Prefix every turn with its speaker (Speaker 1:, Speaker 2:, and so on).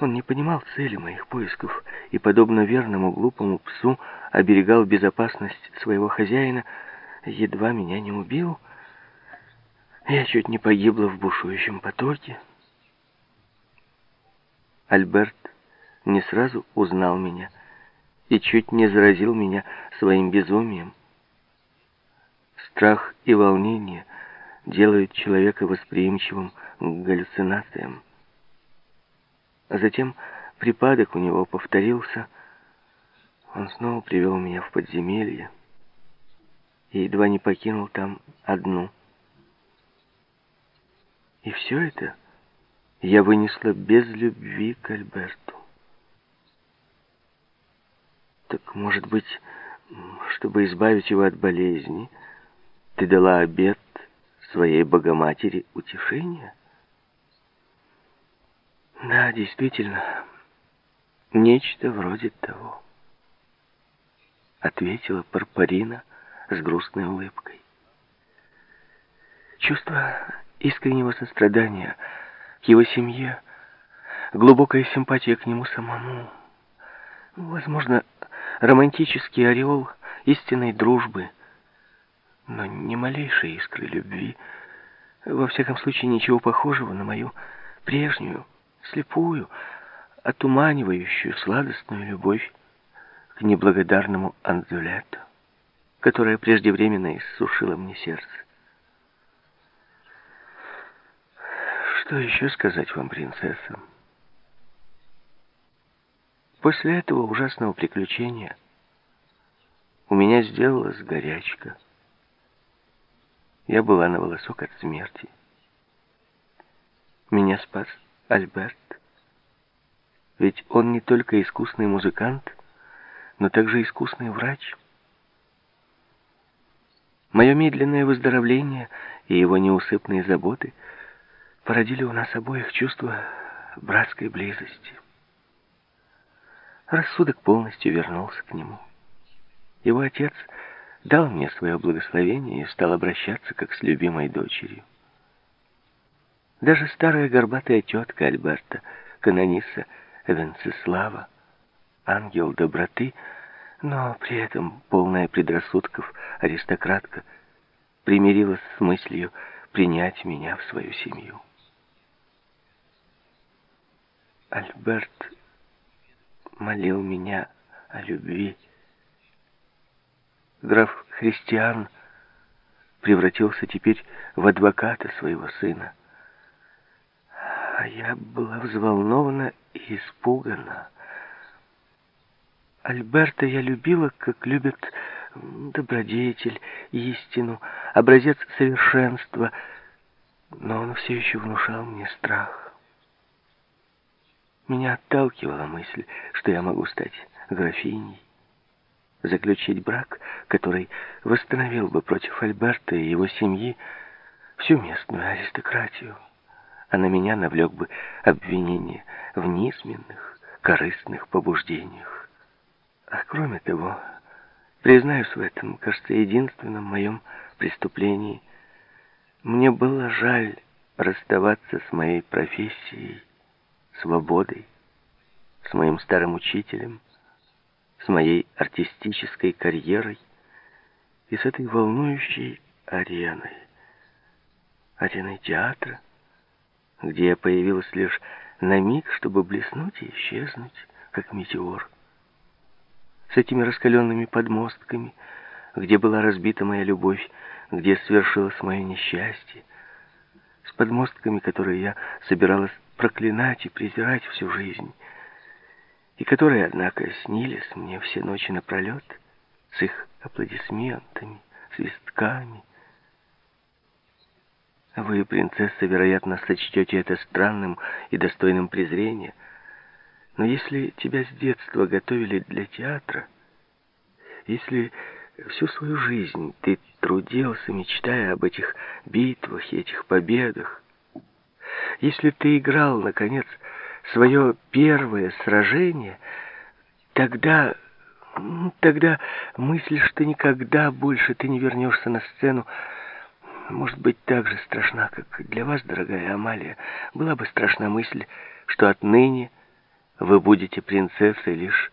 Speaker 1: Он не понимал цели моих поисков и, подобно верному глупому псу, оберегал безопасность своего хозяина, едва меня не убил. Я чуть не погибла в бушующем потоке. Альберт не сразу узнал меня и чуть не заразил меня своим безумием. Страх и волнение делают человека восприимчивым к галлюцинациям. А затем припадок у него повторился. Он снова привел меня в подземелье и едва не покинул там одну. И все это я вынесла без любви к Альберту. Так, может быть, чтобы избавить его от болезни, ты дала обет своей Богоматери утешения? Да, действительно, нечто вроде того. Ответила Парпарина с грустной улыбкой. Чувство искреннего сострадания к его семье, глубокая симпатия к нему самому, возможно, романтический ореол истинной дружбы, но ни малейшей искры любви, во всяком случае ничего похожего на мою прежнюю, слепую, отуманивающую сладостную любовь к неблагодарному Анзулету, которая преждевременно иссушила мне сердце. Что еще сказать вам, принцесса? После этого ужасного приключения у меня сделалась горячка. Я была на волосок от смерти. Меня спас Альберт. Ведь он не только искусный музыкант, но также искусный врач. Мое медленное выздоровление и его неусыпные заботы породили у нас обоих чувство братской близости. Рассудок полностью вернулся к нему. Его отец дал мне свое благословение и стал обращаться как с любимой дочерью. Даже старая горбатая тетка Альберта, канониса Венцеслава, ангел доброты, но при этом полная предрассудков аристократка, примирилась с мыслью принять меня в свою семью. Альберт молил меня о любви. Граф Христиан превратился теперь в адвоката своего сына. А я была взволнована и испугана. Альберта я любила, как любят добродетель, истину, образец совершенства, но он все еще внушал мне страх. Меня отталкивала мысль, что я могу стать графиней, заключить брак, который восстановил бы против Альберта и его семьи всю местную аристократию, а на меня навлек бы обвинение в низменных, корыстных побуждениях. А кроме того, признаюсь в этом, кажется, единственном моем преступлении, мне было жаль расставаться с моей профессией, свободой, с моим старым учителем, с моей артистической карьерой и с этой волнующей ареной, ареной театра, где я появилась лишь на миг, чтобы блеснуть и исчезнуть, как метеор. С этими раскаленными подмостками, где была разбита моя любовь, где свершилось мое несчастье, с подмостками, которые я собиралась проклинать и презирать всю жизнь, и которые, однако, снились мне все ночи напролет, с их аплодисментами, свистками. Вы, принцесса, вероятно, сочтете это странным и достойным презрения, но если тебя с детства готовили для театра, если всю свою жизнь ты трудился, мечтая об этих битвах и этих победах, если ты играл, наконец, свое первое сражение, тогда... Тогда мысль, что никогда больше ты не вернешься на сцену, может быть так же страшна, как для вас, дорогая Амалия. Была бы страшна мысль, что отныне вы будете принцессой лишь